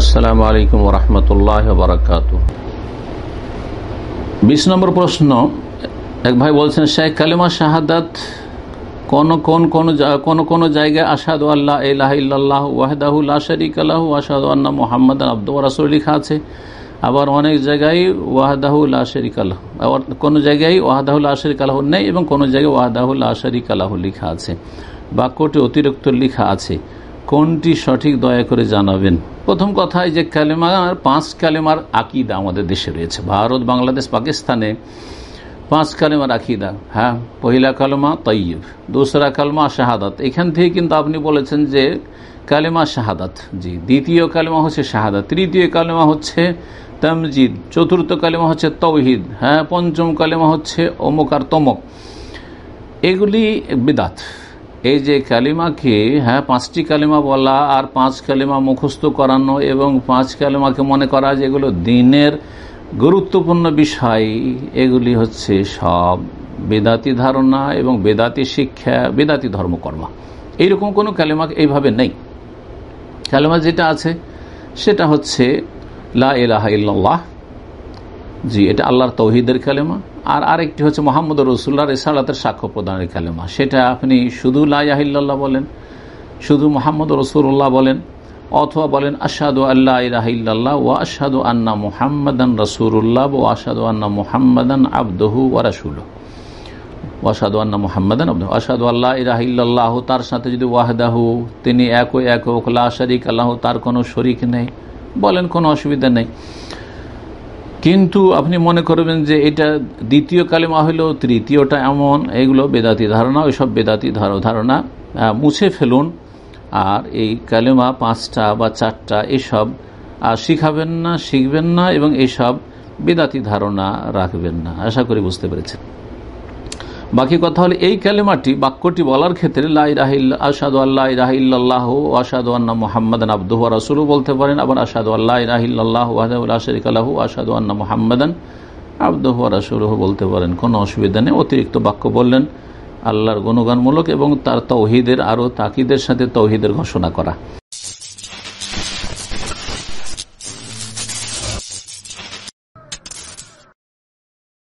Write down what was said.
আসসালামু আলাইকুম রহমতুল্লাহ বারকাত বিশ নম্বর প্রশ্ন, এক ভাই বলছেন, শেখ কালিমা শাহাদাত কোন কোন কোন কোন জায়গায় আসাদ আল্লাহ ইহ ওয়াহদাহুল আশারিক আল্লাহ আসাদ আল্লাহ মোহাম্মদ আব্দু রাসুল লেখা আছে, আবার অনেক জায়গায় ওয়াহদাহুল আশারিক আল্লাহ আবার কোনো জায়গায় ওয়াহদাহুল আশারিক আল্লাহ নেই এবং কোনো জায়গায় ওয়াহদাহুল আশারিক আল্লাহ লেখা আছে। বাক্যটি অতিরিক্ত লেখা আছে। কোনটি সঠিক দয়া করে জানাবেন? প্রথম কথা যে কালেমার, পাঁচ কালেমার আকিদা আমাদের দেশে রয়েছে। ভারত, বাংলাদেশ, পাকিস্তানে পাঁচ কালেমার আকিদা। হ্যাঁ পহিলা কালেমা তৈব দোসরা কালেমা শাহাদাত। এখান থেকে কিন্তু আপনি বলেছেন যে কালেমা শাহাদাত, জি। দ্বিতীয় কালেমা হচ্ছে শাহাদাত, তৃতীয় কালেমা হচ্ছে তামজিদ, চতুর্থ কালেমা হচ্ছে তৌহিদ হ্যাঁ পঞ্চম কালেমা হচ্ছে অমুক আর তমক। এগুলি বেদাত। এই যে কালিমাকে হ্যাঁ পাঁচটি কালিমা বলা আর পাঁচ কালিমা মুখস্থ করানো এবং পাঁচ কালিমাকে মনে করা যেগুলো দিনের গুরুত্বপূর্ণ বিষয়, এগুলি হচ্ছে সব বেদাতি ধারণা এবং বেদাতি শিক্ষা, বেদাতি ধর্মকর্ম। এইরকম কোনো কালিমা এইভাবে নেই। কালিমা যেটা আছে, সেটা হচ্ছে লা ইলাহা ইল্লাল্লাহ। জি, এটা আল্লাহর তৌহিদের কালেমা। আর আরেকটি হচ্ছে মোহাম্মদ রসুল্লাহ রেসালাতের সাক্ষ্য প্রদানের কালেমা। সেটা আপনি শুধু লাহিল্লাহ বলেন, শুধু মোহাম্মদ রসুল্লাহ বলেন, অথবা বলেন আসাদু আল্লাহ ইলাহিল্লাহ ও আসাদু আন্না মুহাম্মদান রসুল্লাহ ও আসাদু আন্না মুহাম্মদান আবদহু ও রাসুল ওয়াসাদু আন্না মুহাম্মদান আব্দু আসাদু আল্লাহ ইরাহিল্লাহ তার সাথে যদি ওয়াহদাহু, তিনি এক ও এক লা শরিক আল্লাহ, তার কোনো শরিক নেই, বলেন কোনো অসুবিধা নেই। কিন্তু আপনি মনে করবেন যে এটা দ্বিতীয় কালেমা হলেও তৃতীয়টা এমন, এগুলো বেদাতি ধারণা, ওইসব বেদাতি ধারণা মুছে ফেলুন। আর এই কালেমা পাঁচটা বা চারটা এসব শিখাবেন না, শিখবেন না, এবং এসব বেদাতি ধারণা রাখবেন না। আশা করি বুঝতে পেরেছেন। বাকি কথা হলো এই কালেমাটি বাক্যটি বলার ক্ষেত্রে আসাদু আল্লাহ ইরাহিল্লাহ আসাদু আন্না মোহাম্মদ আব্দুহ রাসুলও বলতে পারেন। আবার আসাদু আল্লাহ ইরাহিল্লাহ আশরিক আল্লাহ আসাদু আন্না মোহাম্মদান আব্দুহ রাসুলহ বলতে পারেন। কোনো অসুবিধা নেই। অতিরিক্ত বাক্য বললেন আল্লাহর গুণগানমূলক এবং তার তৌহিদের আরও তাকিদের সাথে তৌহিদের ঘোষণা করা।